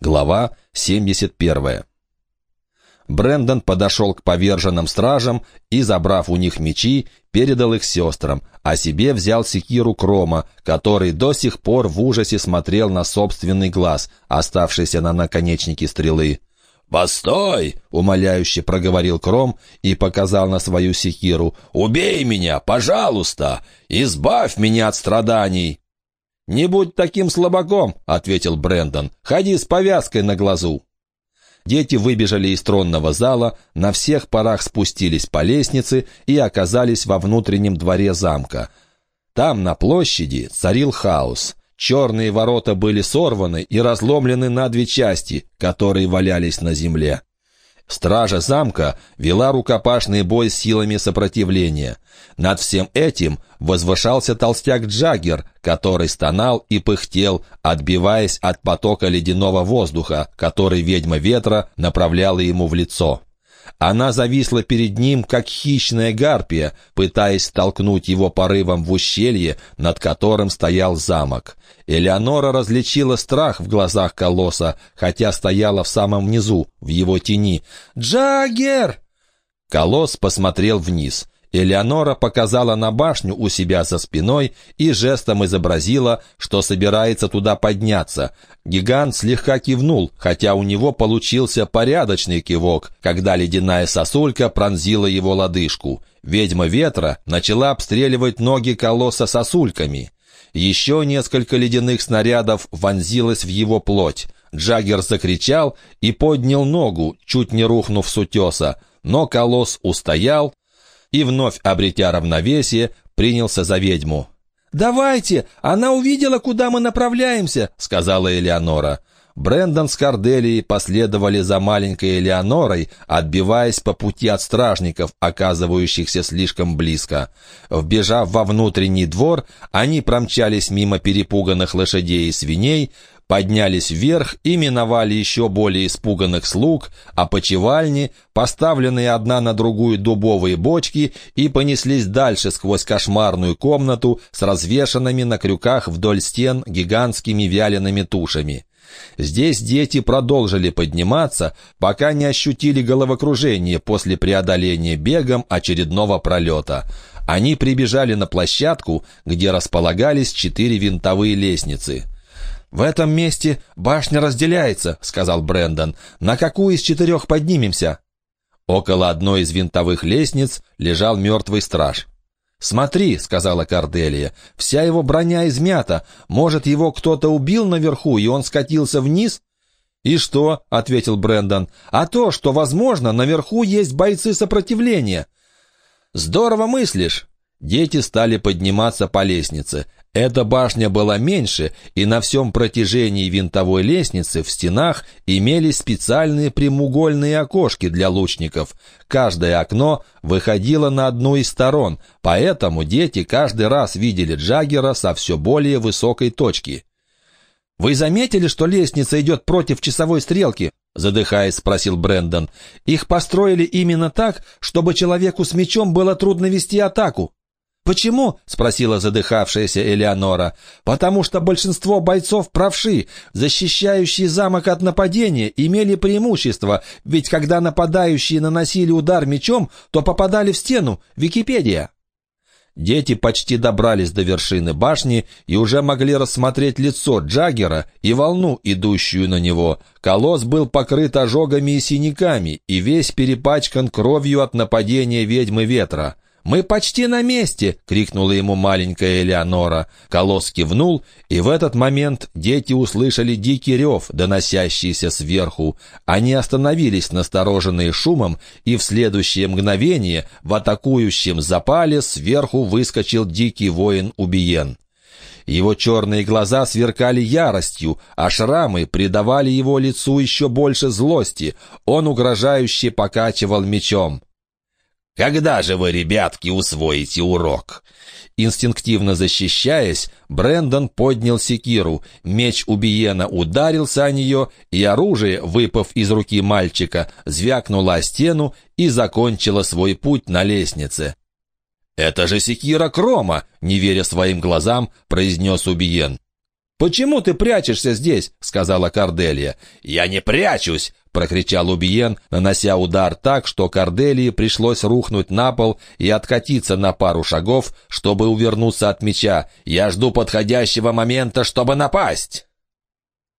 Глава 71. Брендон подошел к поверженным стражам и, забрав у них мечи, передал их сестрам, а себе взял секиру Крома, который до сих пор в ужасе смотрел на собственный глаз, оставшийся на наконечнике стрелы. «Постой!» — умоляюще проговорил Кром и показал на свою секиру. «Убей меня, пожалуйста! Избавь меня от страданий!» «Не будь таким слабаком!» — ответил Брендон. «Ходи с повязкой на глазу!» Дети выбежали из тронного зала, на всех парах спустились по лестнице и оказались во внутреннем дворе замка. Там, на площади, царил хаос. Черные ворота были сорваны и разломлены на две части, которые валялись на земле. Стража замка вела рукопашный бой с силами сопротивления. Над всем этим возвышался толстяк Джаггер, который стонал и пыхтел, отбиваясь от потока ледяного воздуха, который ведьма ветра направляла ему в лицо. Она зависла перед ним, как хищная гарпия, пытаясь столкнуть его порывом в ущелье, над которым стоял замок. Элеонора различила страх в глазах колосса, хотя стояла в самом низу, в его тени. «Джаггер!» Колосс посмотрел вниз — Элеонора показала на башню у себя за спиной и жестом изобразила, что собирается туда подняться. Гигант слегка кивнул, хотя у него получился порядочный кивок, когда ледяная сосулька пронзила его лодыжку. Ведьма ветра начала обстреливать ноги колосса сосульками. Еще несколько ледяных снарядов вонзилось в его плоть. Джаггер закричал и поднял ногу, чуть не рухнув с утеса, но колосс устоял, и, вновь обретя равновесие, принялся за ведьму. «Давайте! Она увидела, куда мы направляемся!» — сказала Элеонора. Брендон с Корделией последовали за маленькой Элеонорой, отбиваясь по пути от стражников, оказывающихся слишком близко. Вбежав во внутренний двор, они промчались мимо перепуганных лошадей и свиней, поднялись вверх и миновали еще более испуганных слуг, а почевальни, поставленные одна на другую дубовые бочки, и понеслись дальше сквозь кошмарную комнату с развешанными на крюках вдоль стен гигантскими вялеными тушами. Здесь дети продолжили подниматься, пока не ощутили головокружение после преодоления бегом очередного пролета. Они прибежали на площадку, где располагались четыре винтовые лестницы — «В этом месте башня разделяется», — сказал Брендон. «На какую из четырех поднимемся?» Около одной из винтовых лестниц лежал мертвый страж. «Смотри», — сказала Корделия, — «вся его броня измята. Может, его кто-то убил наверху, и он скатился вниз?» «И что?» — ответил Брендон. «А то, что, возможно, наверху есть бойцы сопротивления». «Здорово мыслишь!» Дети стали подниматься по лестнице. Эта башня была меньше, и на всем протяжении винтовой лестницы в стенах имелись специальные прямоугольные окошки для лучников. Каждое окно выходило на одну из сторон, поэтому дети каждый раз видели Джаггера со все более высокой точки. «Вы заметили, что лестница идет против часовой стрелки?» задыхаясь, спросил Брендон. «Их построили именно так, чтобы человеку с мечом было трудно вести атаку». «Почему?» — спросила задыхавшаяся Элеонора. «Потому что большинство бойцов правши, защищающие замок от нападения, имели преимущество, ведь когда нападающие наносили удар мечом, то попадали в стену. Википедия». Дети почти добрались до вершины башни и уже могли рассмотреть лицо Джаггера и волну, идущую на него. Колосс был покрыт ожогами и синяками и весь перепачкан кровью от нападения ведьмы ветра. «Мы почти на месте!» — крикнула ему маленькая Элеонора. Колосс кивнул, и в этот момент дети услышали дикий рев, доносящийся сверху. Они остановились, настороженные шумом, и в следующее мгновение в атакующем запале сверху выскочил дикий воин Убиен. Его черные глаза сверкали яростью, а шрамы придавали его лицу еще больше злости. Он угрожающе покачивал мечом. Когда же вы, ребятки, усвоите урок?» Инстинктивно защищаясь, Брендон поднял секиру. Меч убиена ударился о нее, и оружие, выпав из руки мальчика, звякнуло о стену и закончило свой путь на лестнице. «Это же секира Крома!» — не веря своим глазам, произнес Убиен. «Почему ты прячешься здесь?» — сказала Корделия. «Я не прячусь!» — прокричал Убиен, нанося удар так, что Корделии пришлось рухнуть на пол и откатиться на пару шагов, чтобы увернуться от меча. «Я жду подходящего момента, чтобы напасть!»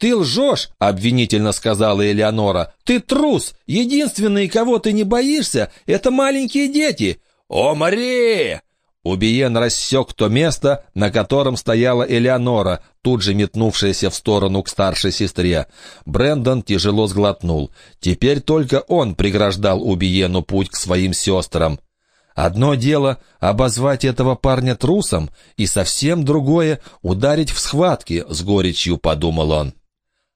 «Ты лжешь!» — обвинительно сказала Элеонора. «Ты трус! Единственные, кого ты не боишься, — это маленькие дети!» «О, Мария!» Убиен рассек то место, на котором стояла Элеонора, тут же метнувшаяся в сторону к старшей сестре. Брендон тяжело сглотнул. Теперь только он преграждал Убиену путь к своим сестрам. Одно дело — обозвать этого парня трусом, и совсем другое — ударить в схватке, — с горечью подумал он.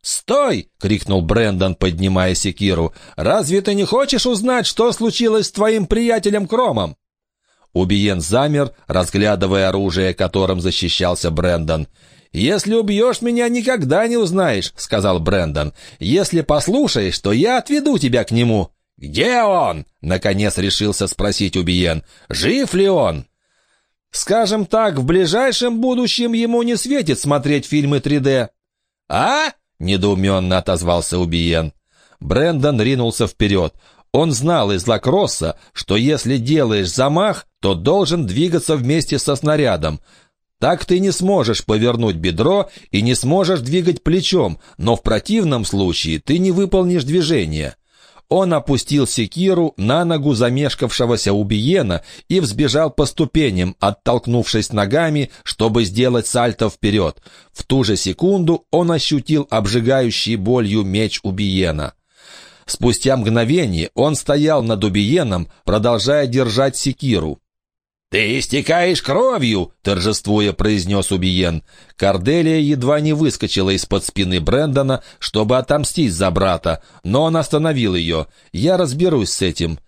«Стой!» — крикнул Брендон, поднимая секиру. «Разве ты не хочешь узнать, что случилось с твоим приятелем Кромом?» Убиен замер, разглядывая оружие, которым защищался Брендон. «Если убьешь меня, никогда не узнаешь», — сказал Брендон. «Если послушаешь, то я отведу тебя к нему». «Где он?» — наконец решился спросить Убиен. «Жив ли он?» «Скажем так, в ближайшем будущем ему не светит смотреть фильмы 3D». «А?» — недоуменно отозвался Убиен. Брендон ринулся вперед. Он знал из лакросса, что если делаешь замах, то должен двигаться вместе со снарядом. Так ты не сможешь повернуть бедро и не сможешь двигать плечом, но в противном случае ты не выполнишь движение. Он опустил секиру на ногу замешкавшегося убиена и взбежал по ступеням, оттолкнувшись ногами, чтобы сделать сальто вперед. В ту же секунду он ощутил обжигающий болью меч убиена. Спустя мгновение он стоял над Убиеном, продолжая держать секиру. «Ты истекаешь кровью!» — торжествуя произнес Убиен. Корделия едва не выскочила из-под спины Брэндона, чтобы отомстить за брата, но он остановил ее. «Я разберусь с этим».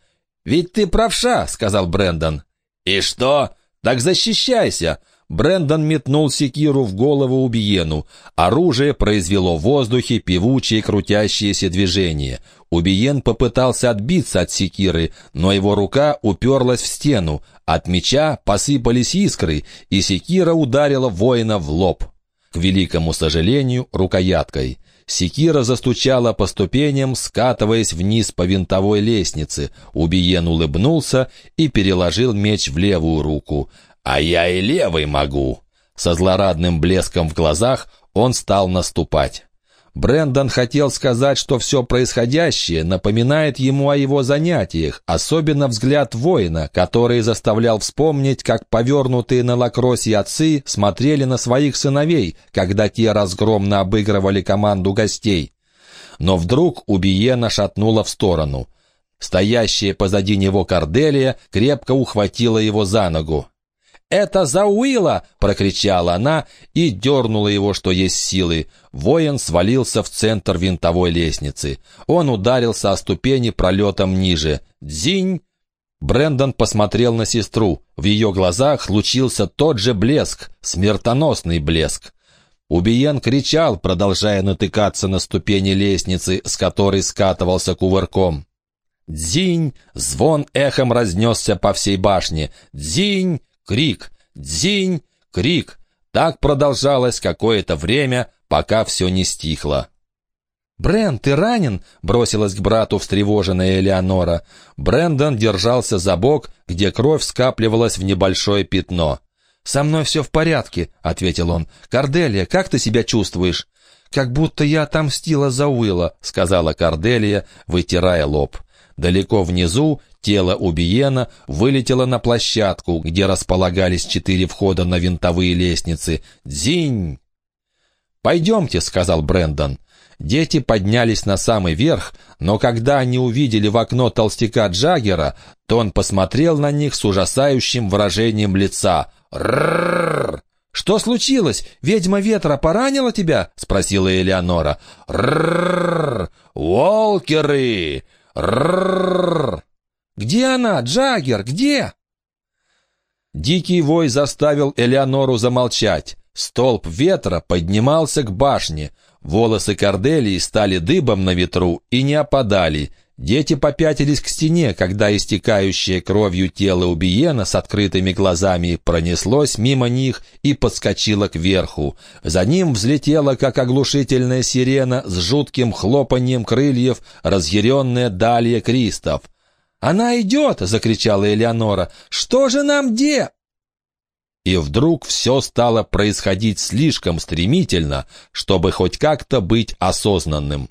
«Ведь ты правша», — сказал Брэндон. «И что? Так защищайся!» Брендон метнул секиру в голову Убиену. Оружие произвело в воздухе певучие крутящиеся движения. Убиен попытался отбиться от секиры, но его рука уперлась в стену. От меча посыпались искры, и секира ударила воина в лоб. К великому сожалению, рукояткой. Секира застучала по ступеням, скатываясь вниз по винтовой лестнице. Убиен улыбнулся и переложил меч в левую руку. «А я и левой могу!» Со злорадным блеском в глазах он стал наступать. Брендон хотел сказать, что все происходящее напоминает ему о его занятиях, особенно взгляд воина, который заставлял вспомнить, как повернутые на лакроссе отцы смотрели на своих сыновей, когда те разгромно обыгрывали команду гостей. Но вдруг Убиена шатнула в сторону. Стоящая позади него Корделия крепко ухватила его за ногу. «Это за Уилла!» — прокричала она и дернула его, что есть силы. Воин свалился в центр винтовой лестницы. Он ударился о ступени пролетом ниже. «Дзинь!» Брендон посмотрел на сестру. В ее глазах случился тот же блеск, смертоносный блеск. Убиен кричал, продолжая натыкаться на ступени лестницы, с которой скатывался кувырком. «Дзинь!» Звон эхом разнесся по всей башне. «Дзинь!» Крик! Дзинь! Крик! Так продолжалось какое-то время, пока все не стихло. «Брен, ты ранен?» — бросилась к брату встревоженная Элеонора. Брендон держался за бок, где кровь скапливалась в небольшое пятно. «Со мной все в порядке», — ответил он. «Корделия, как ты себя чувствуешь?» «Как будто я отомстила за Уилла», — сказала Корделия, вытирая лоб. Далеко внизу тело Убиена вылетело на площадку, где располагались четыре входа на винтовые лестницы. «Дзинь!» «Пойдемте», — сказал Брендон. Дети поднялись на самый верх, но когда они увидели в окно толстяка Джаггера, то он посмотрел на них с ужасающим выражением лица. «Ррррр!» «Что случилось? Ведьма ветра поранила тебя?» — спросила Элеонора. «Ррррр! Волкеры! Ррррр! Где она, Джаггер, где?» Дикий вой заставил Элеонору замолчать. Столб ветра поднимался к башне. Волосы Корделии стали дыбом на ветру и не опадали. Дети попятились к стене, когда истекающее кровью тело Убиена с открытыми глазами пронеслось мимо них и подскочило кверху. За ним взлетела, как оглушительная сирена, с жутким хлопаньем крыльев, разъяренная Далия Кристоф. «Она идет!» — закричала Элеонора. «Что же нам де?» И вдруг все стало происходить слишком стремительно, чтобы хоть как-то быть осознанным.